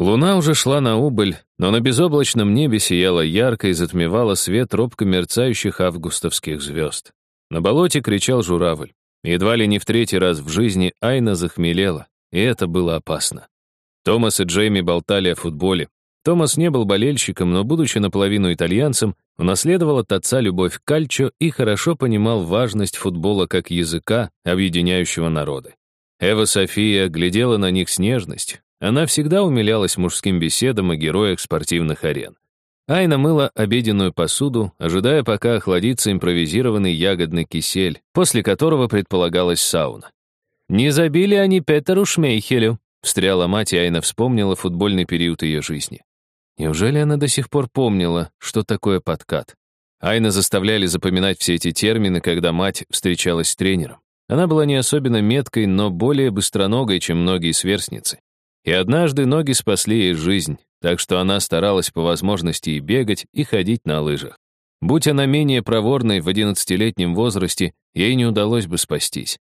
Луна уже шла на убыль, но на безоблачном небе сияла ярко и затмевала свет робко мерцающих августовских звезд. На болоте кричал журавль. Едва ли не в третий раз в жизни Айна захмелела, и это было опасно. Томас и Джейми болтали о футболе. Томас не был болельщиком, но, будучи наполовину итальянцем, унаследовал от отца любовь к кальчо и хорошо понимал важность футбола как языка, объединяющего народы. Эва София глядела на них с нежностью. Она всегда умилялась мужским беседам о героях спортивных арен. Айна мыла обеденную посуду, ожидая, пока охладится импровизированный ягодный кисель, после которого предполагалась сауна. «Не забили они Петеру Шмейхелю», — встряла мать, и Айна вспомнила футбольный период ее жизни. Неужели она до сих пор помнила, что такое подкат? Айна заставляли запоминать все эти термины, когда мать встречалась с тренером. Она была не особенно меткой, но более быстроногой, чем многие сверстницы. И однажды ноги спасли ей жизнь, так что она старалась по возможности и бегать, и ходить на лыжах. Будь она менее проворной в 11-летнем возрасте, ей не удалось бы спастись.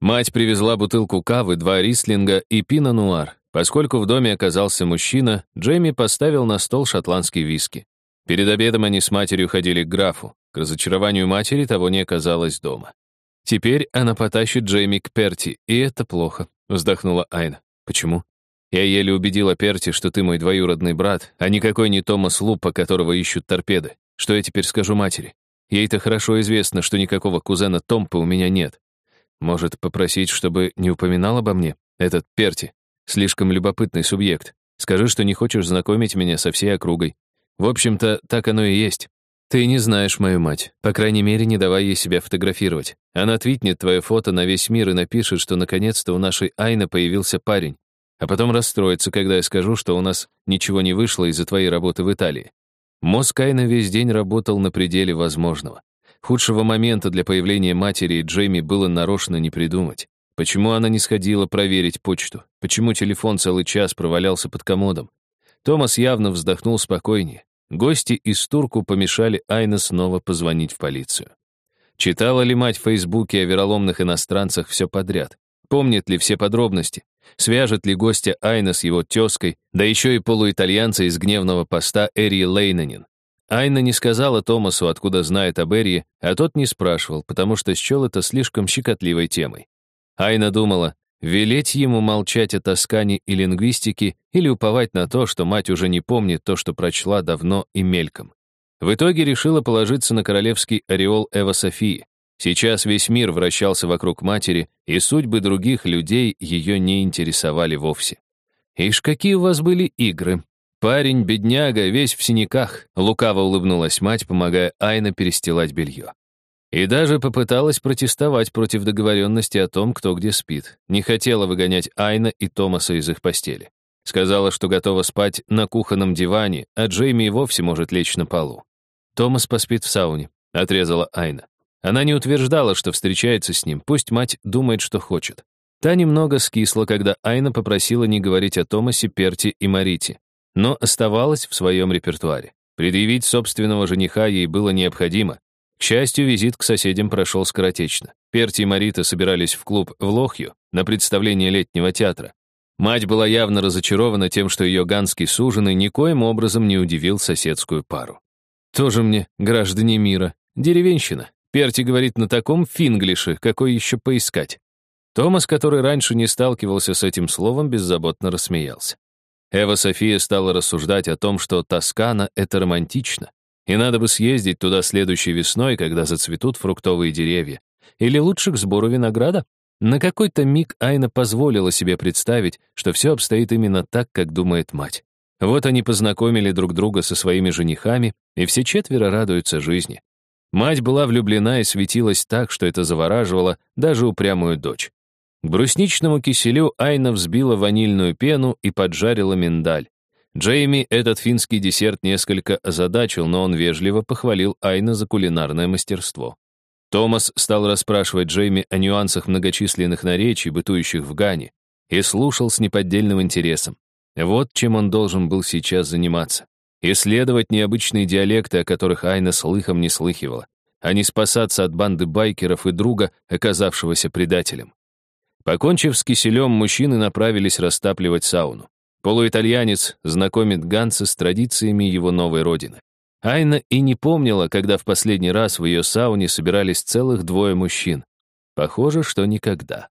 Мать привезла бутылку кавы, два рислинга и пино-нуар, Поскольку в доме оказался мужчина, Джейми поставил на стол шотландский виски. Перед обедом они с матерью ходили к графу. К разочарованию матери того не оказалось дома. «Теперь она потащит Джейми к Перти, и это плохо», — вздохнула Айна. «Почему?» «Я еле убедила Перти, что ты мой двоюродный брат, а никакой не Томас Лупа, которого ищут торпеды. Что я теперь скажу матери? Ей-то хорошо известно, что никакого кузена Томпа у меня нет. Может, попросить, чтобы не упоминал обо мне, этот Перти?» Слишком любопытный субъект. Скажи, что не хочешь знакомить меня со всей округой. В общем-то, так оно и есть. Ты не знаешь мою мать. По крайней мере, не давай ей себя фотографировать. Она твитнет твое фото на весь мир и напишет, что наконец-то у нашей Айны появился парень. А потом расстроится, когда я скажу, что у нас ничего не вышло из-за твоей работы в Италии. Мозг Айна весь день работал на пределе возможного. Худшего момента для появления матери и Джейми было нарочно не придумать. Почему она не сходила проверить почту? Почему телефон целый час провалялся под комодом? Томас явно вздохнул спокойнее. Гости из Турку помешали Айна снова позвонить в полицию. Читала ли мать в Фейсбуке о вероломных иностранцах все подряд? Помнит ли все подробности? Свяжет ли гостя Айна с его тезкой, да еще и полуитальянца из гневного поста Эри Лейнанин? Айна не сказала Томасу, откуда знает об Эрии, а тот не спрашивал, потому что счел это слишком щекотливой темой. Айна думала, велеть ему молчать о тоскане и лингвистике или уповать на то, что мать уже не помнит то, что прочла давно и мельком. В итоге решила положиться на королевский ореол Эва Софии. Сейчас весь мир вращался вокруг матери, и судьбы других людей ее не интересовали вовсе. «Ишь, какие у вас были игры!» «Парень, бедняга, весь в синяках», — лукаво улыбнулась мать, помогая Айна перестилать белье. И даже попыталась протестовать против договоренности о том, кто где спит. Не хотела выгонять Айна и Томаса из их постели. Сказала, что готова спать на кухонном диване, а Джейми и вовсе может лечь на полу. «Томас поспит в сауне», — отрезала Айна. Она не утверждала, что встречается с ним, пусть мать думает, что хочет. Та немного скисла, когда Айна попросила не говорить о Томасе, Перти и Марите, но оставалась в своем репертуаре. Предъявить собственного жениха ей было необходимо, к счастью, визит к соседям прошел скоротечно. Перти и Марита собирались в клуб в Лохью на представление летнего театра. Мать была явно разочарована тем, что ее ганский суженый никоим образом не удивил соседскую пару. «Тоже мне, граждане мира, деревенщина. Перти говорит на таком финглише, какой еще поискать». Томас, который раньше не сталкивался с этим словом, беззаботно рассмеялся. Эва София стала рассуждать о том, что Тоскана — это романтично. И надо бы съездить туда следующей весной, когда зацветут фруктовые деревья. Или лучше к сбору винограда. На какой-то миг Айна позволила себе представить, что все обстоит именно так, как думает мать. Вот они познакомили друг друга со своими женихами, и все четверо радуются жизни. Мать была влюблена и светилась так, что это завораживало даже упрямую дочь. К брусничному киселю Айна взбила ванильную пену и поджарила миндаль. Джейми этот финский десерт несколько озадачил, но он вежливо похвалил Айна за кулинарное мастерство. Томас стал расспрашивать Джейми о нюансах многочисленных наречий, бытующих в Гане, и слушал с неподдельным интересом. Вот чем он должен был сейчас заниматься. Исследовать необычные диалекты, о которых Айна слыхом не слыхивала, а не спасаться от банды байкеров и друга, оказавшегося предателем. Покончив с киселем, мужчины направились растапливать сауну. Полуитальянец знакомит Ганса с традициями его новой родины. Айна и не помнила, когда в последний раз в ее сауне собирались целых двое мужчин. Похоже, что никогда.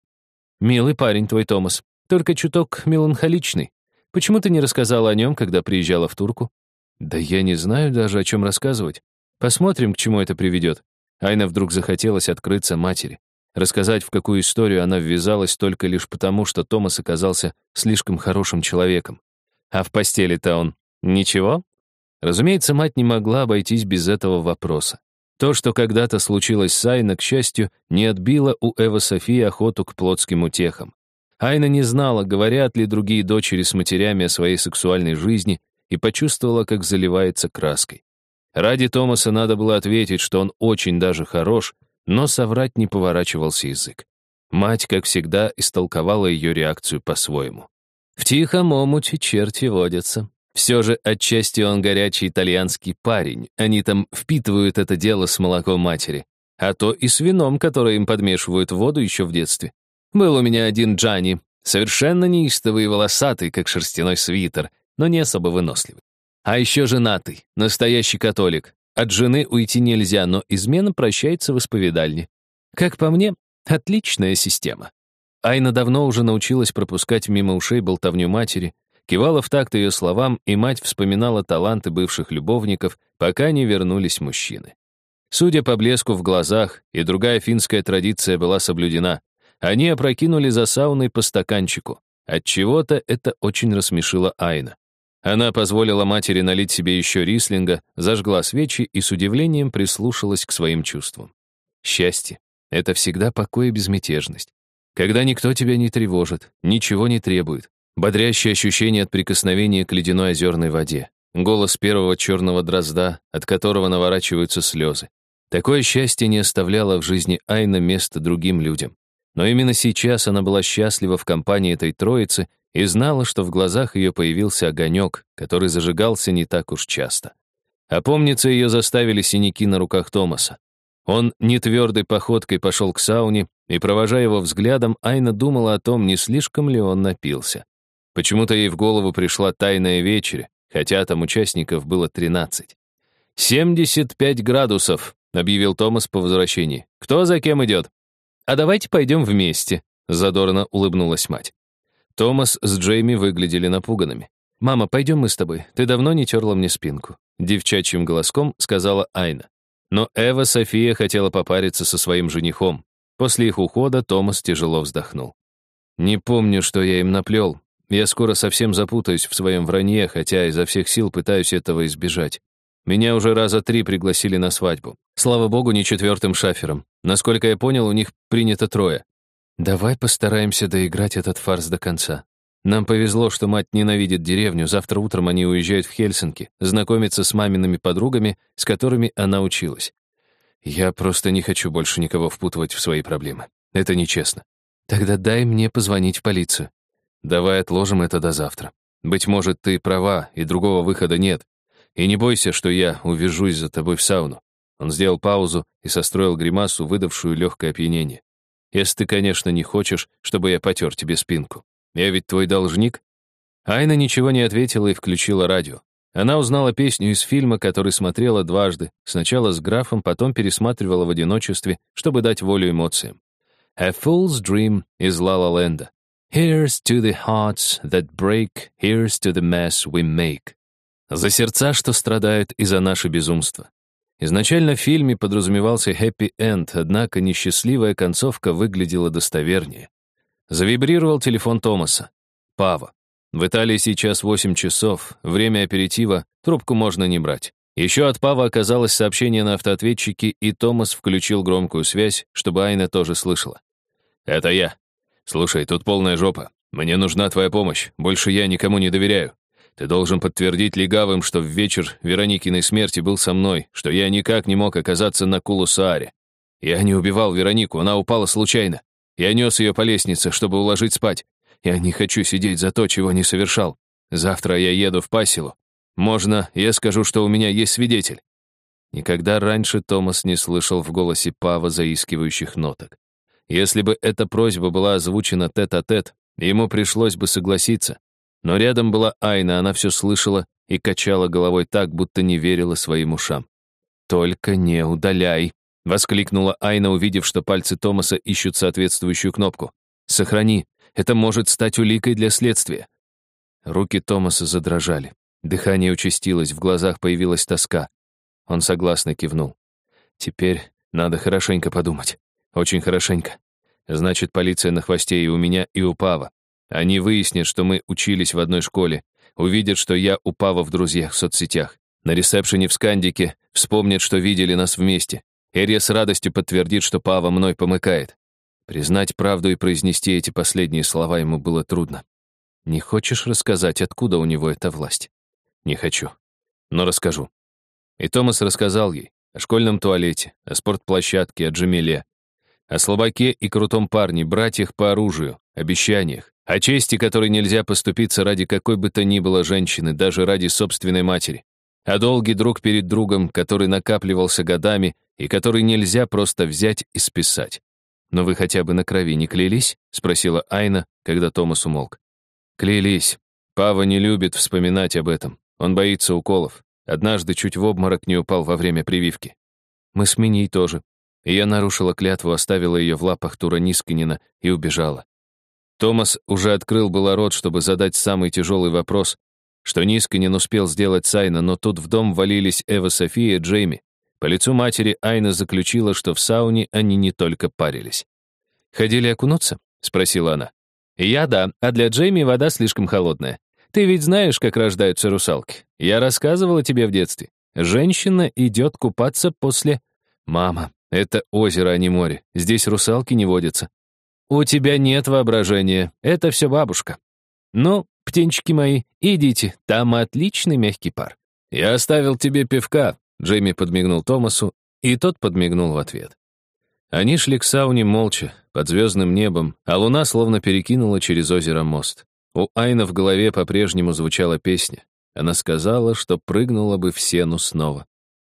«Милый парень твой, Томас, только чуток меланхоличный. Почему ты не рассказала о нем, когда приезжала в Турку?» «Да я не знаю даже, о чем рассказывать. Посмотрим, к чему это приведет». Айна вдруг захотелось открыться матери. Рассказать, в какую историю она ввязалась только лишь потому, что Томас оказался слишком хорошим человеком. А в постели-то он ничего? Разумеется, мать не могла обойтись без этого вопроса. То, что когда-то случилось с Айна, к счастью, не отбило у Эва Софии охоту к плотским утехам. Айна не знала, говорят ли другие дочери с матерями о своей сексуальной жизни, и почувствовала, как заливается краской. Ради Томаса надо было ответить, что он очень даже хорош, но соврать не поворачивался язык. Мать, как всегда, истолковала ее реакцию по-своему. В тихом омуте черти водятся. Все же отчасти он горячий итальянский парень. Они там впитывают это дело с молоком матери. А то и с вином, которое им подмешивают в воду еще в детстве. Был у меня один Джани, совершенно неистовый и волосатый, как шерстяной свитер, но не особо выносливый. А еще женатый, настоящий католик. От жены уйти нельзя, но измена прощается в исповедальне. Как по мне, отличная система. Айна давно уже научилась пропускать мимо ушей болтовню матери, кивала в такт ее словам, и мать вспоминала таланты бывших любовников, пока не вернулись мужчины. Судя по блеску в глазах, и другая финская традиция была соблюдена. Они опрокинули за сауной по стаканчику. От чего то это очень рассмешило Айна. Она позволила матери налить себе еще рислинга, зажгла свечи и с удивлением прислушалась к своим чувствам. Счастье — это всегда покой и безмятежность. Когда никто тебя не тревожит, ничего не требует. Бодрящее ощущение от прикосновения к ледяной озерной воде. Голос первого черного дрозда, от которого наворачиваются слезы. Такое счастье не оставляло в жизни Айна места другим людям. Но именно сейчас она была счастлива в компании этой троицы и знала, что в глазах ее появился огонек, который зажигался не так уж часто. Опомниться ее заставили синяки на руках Томаса. Он нетвердой походкой пошел к сауне, и, провожая его взглядом, Айна думала о том, не слишком ли он напился. Почему-то ей в голову пришла тайная вечеря, хотя там участников было 13. «75 градусов», — объявил Томас по возвращении. «Кто за кем идет?» «А давайте пойдем вместе», — задорно улыбнулась мать. Томас с Джейми выглядели напуганными. «Мама, пойдем мы с тобой. Ты давно не терла мне спинку», — девчачьим голоском сказала Айна. Но Эва София хотела попариться со своим женихом. После их ухода Томас тяжело вздохнул. «Не помню, что я им наплел. Я скоро совсем запутаюсь в своем вранье, хотя изо всех сил пытаюсь этого избежать. Меня уже раза три пригласили на свадьбу. Слава богу, не четвертым шафером. Насколько я понял, у них принято трое. Давай постараемся доиграть этот фарс до конца. Нам повезло, что мать ненавидит деревню. Завтра утром они уезжают в Хельсинки, знакомиться с мамиными подругами, с которыми она училась. Я просто не хочу больше никого впутывать в свои проблемы. Это нечестно. Тогда дай мне позвонить в полицию. Давай отложим это до завтра. Быть может, ты права, и другого выхода нет. И не бойся, что я увяжусь за тобой в сауну. Он сделал паузу и состроил гримасу, выдавшую легкое опьянение. Если ты, конечно, не хочешь, чтобы я потер тебе спинку. Я ведь твой должник». Айна ничего не ответила и включила радио. Она узнала песню из фильма, который смотрела дважды, сначала с графом, потом пересматривала в одиночестве, чтобы дать волю эмоциям. «A Fool's Dream» из La La Land. «Here's to the hearts that break, here's to the mess we make». За сердца, что страдают из-за наше безумство. Изначально в фильме подразумевался хэппи-энд, однако несчастливая концовка выглядела достовернее. Завибрировал телефон Томаса. Пава. В Италии сейчас 8 часов, время аперитива, трубку можно не брать. Еще от Пава оказалось сообщение на автоответчике, и Томас включил громкую связь, чтобы Айна тоже слышала. «Это я. Слушай, тут полная жопа. Мне нужна твоя помощь. Больше я никому не доверяю. Ты должен подтвердить легавым, что в вечер Вероникиной смерти был со мной, что я никак не мог оказаться на Кулусааре. Я не убивал Веронику, она упала случайно. Я нес ее по лестнице, чтобы уложить спать. Я не хочу сидеть за то, чего не совершал. Завтра я еду в Пасилу. Можно, я скажу, что у меня есть свидетель». Никогда раньше Томас не слышал в голосе Пава заискивающих ноток. Если бы эта просьба была озвучена тет-а-тет, -тет, ему пришлось бы согласиться. Но рядом была Айна, она все слышала и качала головой так, будто не верила своим ушам. «Только не удаляй», — воскликнула Айна, увидев, что пальцы Томаса ищут соответствующую кнопку. «Сохрани, это может стать уликой для следствия». Руки Томаса задрожали. Дыхание участилось, в глазах появилась тоска. Он согласно кивнул. «Теперь надо хорошенько подумать. Очень хорошенько. Значит, полиция на хвосте и у меня, и у Пава. Они выяснят, что мы учились в одной школе, увидят, что я у Пава в друзьях в соцсетях. На ресепшене в Скандике вспомнят, что видели нас вместе. Эрия с радостью подтвердит, что Пава мной помыкает. Признать правду и произнести эти последние слова ему было трудно. Не хочешь рассказать, откуда у него эта власть? Не хочу. Но расскажу. И Томас рассказал ей о школьном туалете, о спортплощадке, о Джамиле, о слабаке и крутом парне, братьях по оружию, обещаниях, о чести, которой нельзя поступиться ради какой бы то ни было женщины, даже ради собственной матери, о долге друг перед другом, который накапливался годами и который нельзя просто взять и списать. «Но вы хотя бы на крови не клялись?» — спросила Айна, когда Томас умолк. «Клялись. Пава не любит вспоминать об этом. Он боится уколов. Однажды чуть в обморок не упал во время прививки. Мы с Миней тоже. И я нарушила клятву, оставила ее в лапах Тура Нискинина и убежала. Томас уже открыл было рот, чтобы задать самый тяжелый вопрос, что Нискинин успел сделать Айна, но тут в дом валились Эва София и Джейми. По лицу матери Айна заключила, что в сауне они не только парились. «Ходили окунуться?» — спросила она. «Я да, а для Джейми вода слишком холодная. Ты ведь знаешь, как рождаются русалки. Я рассказывала тебе в детстве. Женщина идет купаться после... Мама, это озеро, а не море. Здесь русалки не водятся. У тебя нет воображения. Это все бабушка. Ну, птенчики мои, идите, там отличный мягкий пар. Я оставил тебе пивка, Джейми подмигнул Томасу, и тот подмигнул в ответ. Они шли к сауне молча, под звездным небом, а луна словно перекинула через озеро мост. У Айна в голове по-прежнему звучала песня. Она сказала, что прыгнула бы в сену снова.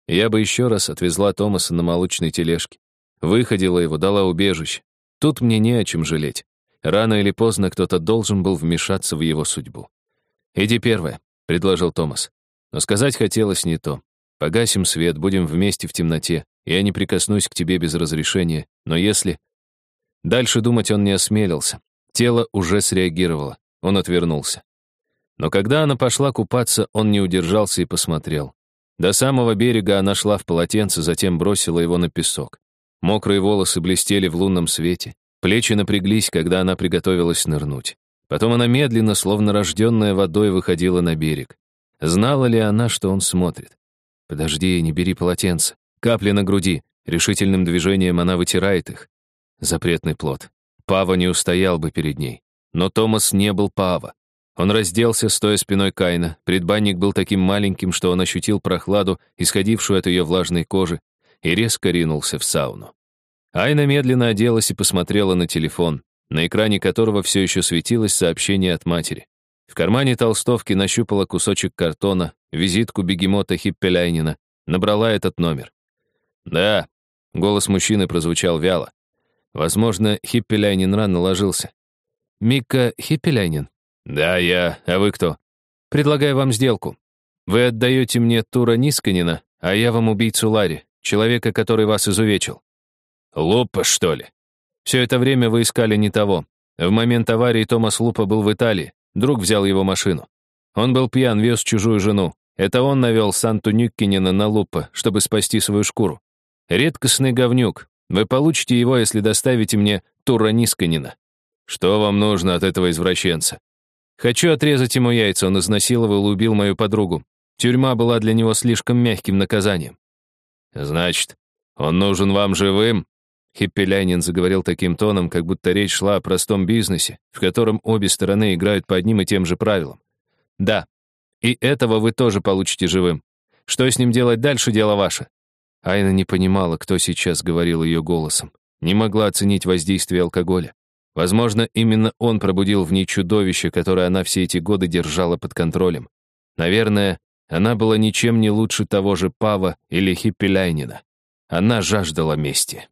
Я бы еще раз отвезла Томаса на молочной тележке. Выходила его, дала убежище. Тут мне не о чем жалеть. Рано или поздно кто-то должен был вмешаться в его судьбу. «Иди первая», — предложил Томас. Но сказать хотелось не то. Погасим свет, будем вместе в темноте. Я не прикоснусь к тебе без разрешения, но если... Дальше думать он не осмелился. Тело уже среагировало. Он отвернулся. Но когда она пошла купаться, он не удержался и посмотрел. До самого берега она шла в полотенце, затем бросила его на песок. Мокрые волосы блестели в лунном свете. Плечи напряглись, когда она приготовилась нырнуть. Потом она медленно, словно рожденная водой, выходила на берег. Знала ли она, что он смотрит? «Подожди, не бери полотенце. Капли на груди». Решительным движением она вытирает их. Запретный плод. Пава не устоял бы перед ней. Но Томас не был Пава. Он разделся, стоя спиной Кайна. Предбанник был таким маленьким, что он ощутил прохладу, исходившую от ее влажной кожи, и резко ринулся в сауну. Айна медленно оделась и посмотрела на телефон, на экране которого все еще светилось сообщение от матери. В кармане толстовки нащупала кусочек картона, визитку бегемота Хиппеляйнина, набрала этот номер. «Да», — голос мужчины прозвучал вяло. Возможно, Хиппеляйнин рано ложился. «Мика Хиппеляйнин?» «Да, я. А вы кто?» «Предлагаю вам сделку. Вы отдаете мне Тура Нисканина, а я вам убийцу Ларри, человека, который вас изувечил». «Лупа, что ли?» «Все это время вы искали не того. В момент аварии Томас Лупа был в Италии. Друг взял его машину. Он был пьян, вез чужую жену. Это он навел Санту Нюккинена на Лупа, чтобы спасти свою шкуру. Редкостный говнюк. Вы получите его, если доставите мне Тура Нисканина. Что вам нужно от этого извращенца? Хочу отрезать ему яйца, он изнасиловал и убил мою подругу. Тюрьма была для него слишком мягким наказанием. Значит, он нужен вам живым? Хиппелянин заговорил таким тоном, как будто речь шла о простом бизнесе, в котором обе стороны играют по одним и тем же правилам. Да, и этого вы тоже получите живым. Что с ним делать дальше, дело ваше. Айна не понимала, кто сейчас говорил ее голосом. Не могла оценить воздействие алкоголя. Возможно, именно он пробудил в ней чудовище, которое она все эти годы держала под контролем. Наверное, она была ничем не лучше того же Пава или Хиппеляйнина. Она жаждала мести.